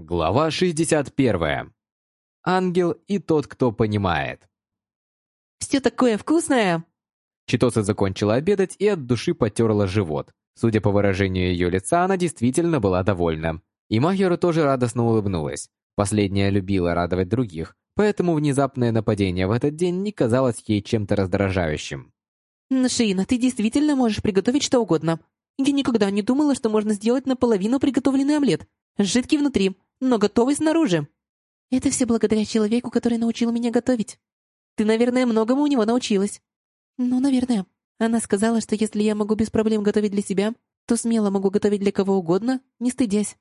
Глава 61. Ангел и тот, кто понимает. «Все такое вкусное!» Читоса закончила обедать и от души потерла живот. Судя по выражению ее лица, она действительно была довольна. И Махеру тоже радостно улыбнулась. Последняя любила радовать других, поэтому внезапное нападение в этот день не казалось ей чем-то раздражающим. «Шина, ты действительно можешь приготовить что угодно. Я никогда не думала, что можно сделать наполовину приготовленный омлет. Жидкий внутри, но готовый снаружи. Это все благодаря человеку, который научил меня готовить. Ты, наверное, многому у него научилась. Ну, наверное. Она сказала, что если я могу без проблем готовить для себя, то смело могу готовить для кого угодно, не стыдясь.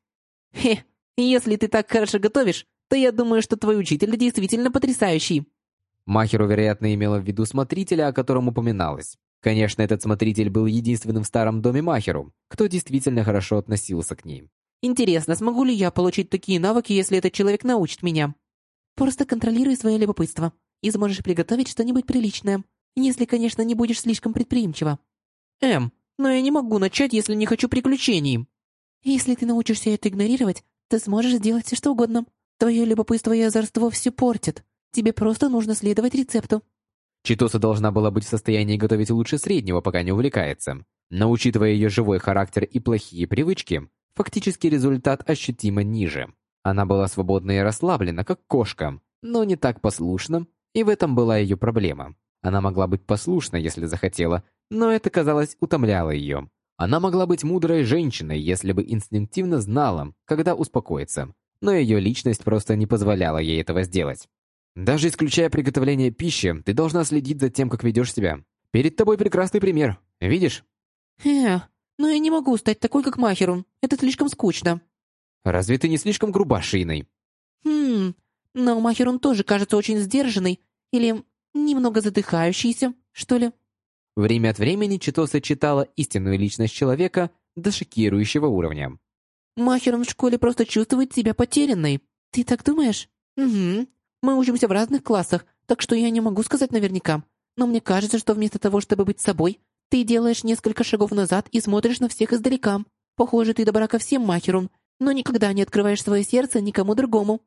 Хе, если ты так хорошо готовишь, то я думаю, что твой учитель действительно потрясающий. Махеру, вероятно, имела в виду смотрителя, о котором упоминалось. Конечно, этот смотритель был единственным в старом доме Махеру, кто действительно хорошо относился к ней. Интересно, смогу ли я получить такие навыки, если этот человек научит меня? Просто контролируй свое любопытство и сможешь приготовить что-нибудь приличное, если, конечно, не будешь слишком предприимчива. Эм, но я не могу начать, если не хочу приключений. Если ты научишься это игнорировать, ты сможешь сделать все что угодно. Твое любопытство и озорство все портят. Тебе просто нужно следовать рецепту. Читоса должна была быть в состоянии готовить лучше среднего, пока не увлекается. Но учитывая ее живой характер и плохие привычки, Фактически результат ощутимо ниже. Она была свободна и расслаблена, как кошка, но не так послушна, и в этом была ее проблема. Она могла быть послушна, если захотела, но это, казалось, утомляло ее. Она могла быть мудрой женщиной, если бы инстинктивно знала, когда успокоиться, но ее личность просто не позволяла ей этого сделать. Даже исключая приготовление пищи, ты должна следить за тем, как ведешь себя. Перед тобой прекрасный пример. Видишь? Э, но я не могу стать такой, как Махерун. Это слишком скучно. Разве ты не слишком груба шейной? Хм, но Махерун тоже кажется очень сдержанной или немного задыхающейся, что ли. Время от времени Читоса читала истинную личность человека до шокирующего уровня. Махерун в школе просто чувствует себя потерянной. Ты так думаешь? Угу. Мы учимся в разных классах, так что я не могу сказать наверняка. Но мне кажется, что вместо того, чтобы быть собой, ты делаешь несколько шагов назад и смотришь на всех издалека. Похоже, ты добра ко всем, Махерун, но никогда не открываешь свое сердце никому другому».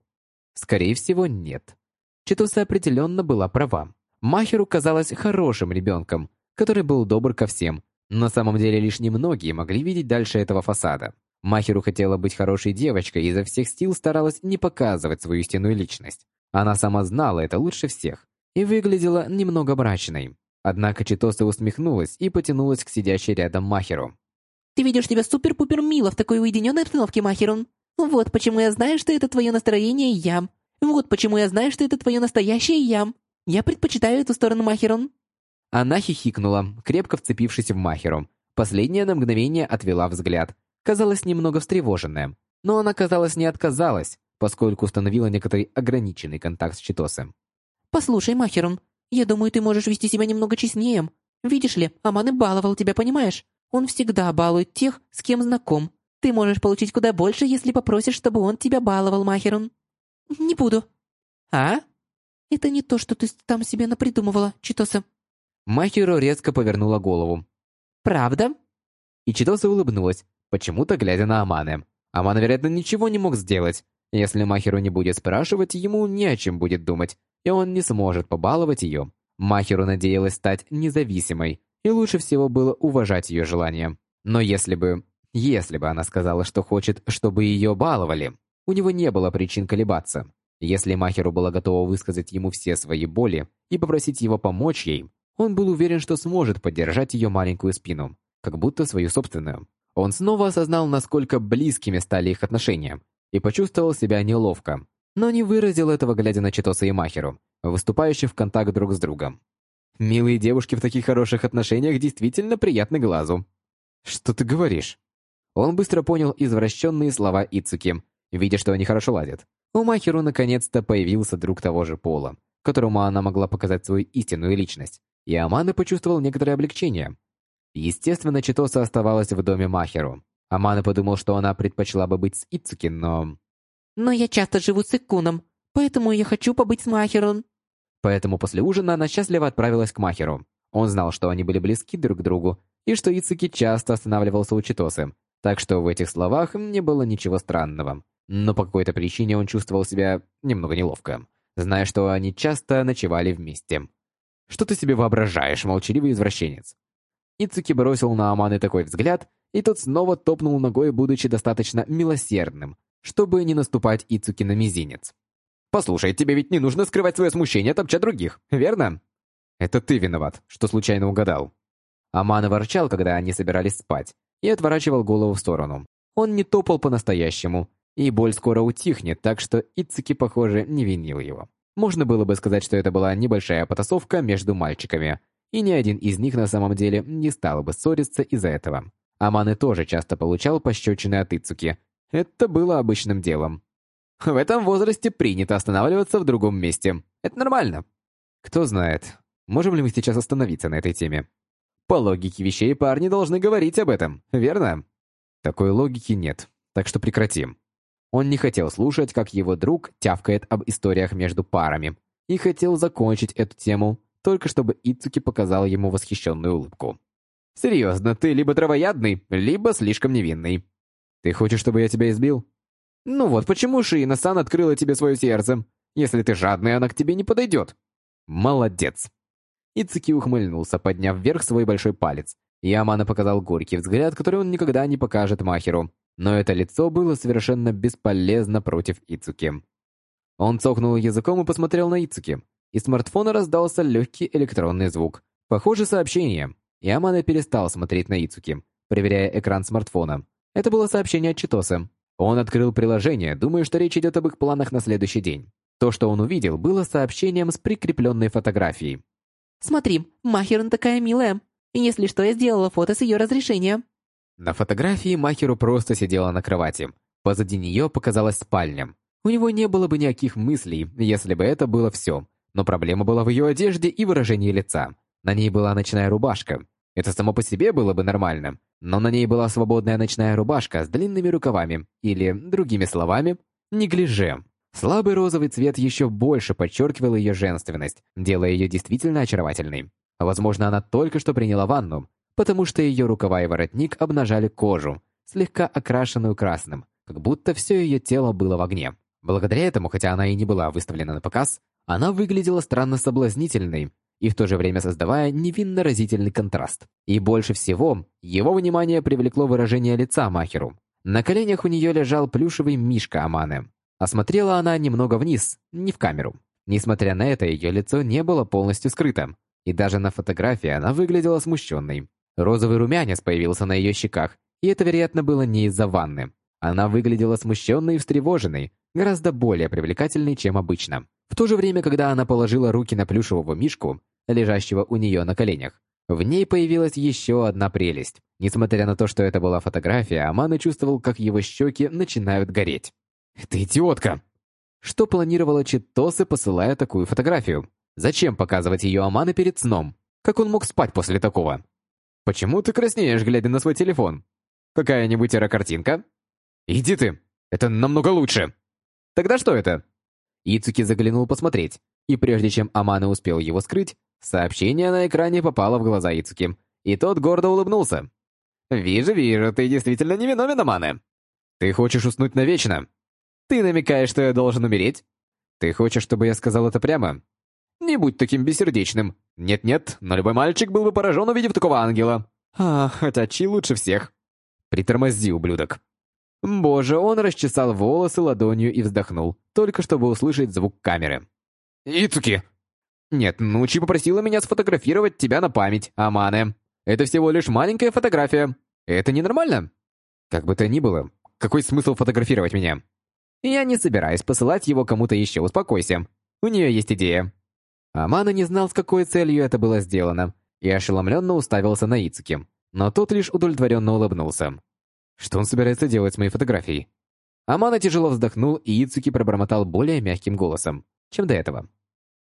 Скорее всего, нет. Читуса определенно была права. Махеру казалась хорошим ребенком, который был добр ко всем. На самом деле лишь немногие могли видеть дальше этого фасада. Махеру хотела быть хорошей девочкой и изо всех сил старалась не показывать свою истинную личность. Она сама знала это лучше всех и выглядела немного мрачной. Однако Читоса усмехнулась и потянулась к сидящей рядом Махеру. «Ты ведешь себя супер-пупер мило в такой уединенной обстановке, Махерун. Вот почему я знаю, что это твое настроение я. Вот почему я знаю, что это твое настоящее я. Я предпочитаю эту сторону, Махерун». Она хихикнула, крепко вцепившись в Махеру. Последняя на мгновение отвела взгляд. Казалась немного встревоженная. Но она, казалось, не отказалась, поскольку установила некоторый ограниченный контакт с Читосом. «Послушай, Махерун, я думаю, ты можешь вести себя немного честнее. Видишь ли, Аман и баловал тебя, понимаешь? Он всегда балует тех, с кем знаком. Ты можешь получить куда больше, если попросишь, чтобы он тебя баловал, Махерун. Не буду. А? Это не то, что ты там себе напридумывала, Читоса. Махеру резко повернула голову. Правда? И Читоса улыбнулась, почему-то глядя на Амана. Аман, вероятно, ничего не мог сделать. Если Махеру не будет спрашивать, ему не о чем будет думать и он не сможет побаловать ее. Махеру надеялась стать независимой, и лучше всего было уважать ее желания. Но если бы... Если бы она сказала, что хочет, чтобы ее баловали, у него не было причин колебаться. Если Махеру была готова высказать ему все свои боли и попросить его помочь ей, он был уверен, что сможет поддержать ее маленькую спину, как будто свою собственную. Он снова осознал, насколько близкими стали их отношения, и почувствовал себя неловко, но не выразил этого, глядя на Читоса и Махеру, выступающих в контакт друг с другом. Милые девушки в таких хороших отношениях действительно приятны глазу. Что ты говоришь? Он быстро понял извращенные слова Ицуки, видя, что они хорошо ладят. У Махеру наконец-то появился друг того же пола, которому она могла показать свою истинную личность, и Амана почувствовал некоторое облегчение. Естественно, Читоса оставалась в доме Махеру. Амана подумал, что она предпочла бы быть с Ицуки, но... Но я часто живу с Икуном, поэтому я хочу побыть с Махером». Поэтому после ужина она счастливо отправилась к Махеру. Он знал, что они были близки друг к другу, и что Ицуки часто останавливался у Читосы, так что в этих словах не было ничего странного. но по какой-то причине он чувствовал себя немного неловко, зная, что они часто ночевали вместе. «Что ты себе воображаешь, молчаливый извращенец?» Ицуки бросил на Аманы такой взгляд, и тот снова топнул ногой, будучи достаточно милосердным, чтобы не наступать Ицуки на мизинец. «Послушай, тебе ведь не нужно скрывать свое смущение, топча других, верно?» «Это ты виноват, что случайно угадал». Амана ворчал, когда они собирались спать, и отворачивал голову в сторону. Он не топал по-настоящему, и боль скоро утихнет, так что Ицуки, похоже, не винил его. Можно было бы сказать, что это была небольшая потасовка между мальчиками, и ни один из них на самом деле не стал бы ссориться из-за этого. Аманы тоже часто получал пощечины от Ицуки. Это было обычным делом. В этом возрасте принято останавливаться в другом месте. Это нормально. Кто знает, можем ли мы сейчас остановиться на этой теме? По логике вещей парни должны говорить об этом, верно? Такой логики нет, так что прекратим. Он не хотел слушать, как его друг тявкает об историях между парами, и хотел закончить эту тему, только чтобы Ицуки показал ему восхищенную улыбку. «Серьезно, ты либо травоядный, либо слишком невинный. Ты хочешь, чтобы я тебя избил?» «Ну вот почему Шиина-сан открыла тебе свое сердце. Если ты жадный, она к тебе не подойдет». «Молодец». Ицуки ухмыльнулся, подняв вверх свой большой палец. И Амана показал горький взгляд, который он никогда не покажет Махеру. Но это лицо было совершенно бесполезно против Ицуки. Он цокнул языком и посмотрел на Ицуки. Из смартфона раздался легкий электронный звук. Похоже, сообщение. И Амана перестал смотреть на Ицуки, проверяя экран смартфона. Это было сообщение от Читоса. Он открыл приложение, думая, что речь идет об их планах на следующий день. То, что он увидел, было сообщением с прикрепленной фотографией. «Смотри, Махерон такая милая. Если что, я сделала фото с ее разрешения». На фотографии Махеру просто сидела на кровати. Позади нее показалась спальня. У него не было бы никаких мыслей, если бы это было все. Но проблема была в ее одежде и выражении лица. На ней была ночная рубашка. Это само по себе было бы нормально но на ней была свободная ночная рубашка с длинными рукавами, или, другими словами, неглиже. Слабый розовый цвет еще больше подчеркивал ее женственность, делая ее действительно очаровательной. Возможно, она только что приняла ванну, потому что ее рукава и воротник обнажали кожу, слегка окрашенную красным, как будто все ее тело было в огне. Благодаря этому, хотя она и не была выставлена на показ, она выглядела странно соблазнительной и в то же время создавая невинно разительный контраст. И больше всего его внимание привлекло выражение лица Махеру. На коленях у нее лежал плюшевый мишка Аманы. Осмотрела она немного вниз, не в камеру. Несмотря на это, ее лицо не было полностью скрыто. И даже на фотографии она выглядела смущенной. Розовый румянец появился на ее щеках, и это, вероятно, было не из-за ванны. Она выглядела смущенной и встревоженной, гораздо более привлекательной, чем обычно. В то же время, когда она положила руки на плюшевого мишку, лежащего у нее на коленях. В ней появилась еще одна прелесть. Несмотря на то, что это была фотография, Амана чувствовал, как его щеки начинают гореть. «Это идиотка!» Что планировала Читосы, посылая такую фотографию? Зачем показывать ее Аманы перед сном? Как он мог спать после такого? Почему ты краснеешь, глядя на свой телефон? Какая-нибудь эрокартинка? Иди ты! Это намного лучше! Тогда что это? Ицуки заглянул посмотреть, и прежде чем Амана успел его скрыть, Сообщение на экране попало в глаза Ицуки, и тот гордо улыбнулся. «Вижу, вижу, ты действительно невиновен, Аманы. Ты хочешь уснуть навечно? Ты намекаешь, что я должен умереть? Ты хочешь, чтобы я сказал это прямо? Не будь таким бессердечным. Нет-нет, но любой мальчик был бы поражен, увидев такого ангела. А, хотя Чи лучше всех. Притормози, ублюдок». Боже, он расчесал волосы ладонью и вздохнул, только чтобы услышать звук камеры. «Ицуки, «Нет, Нучи попросила меня сфотографировать тебя на память, Амане. Это всего лишь маленькая фотография. Это ненормально?» «Как бы то ни было, какой смысл фотографировать меня?» «Я не собираюсь посылать его кому-то еще, успокойся. У нее есть идея». Амана не знал, с какой целью это было сделано, и ошеломленно уставился на Ицуки. Но тот лишь удовлетворенно улыбнулся. Что он собирается делать с моей фотографией? Амана тяжело вздохнул, и Ицуки пробормотал более мягким голосом, чем до этого.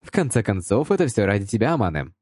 В конце концов, это все ради тебя, Аманы.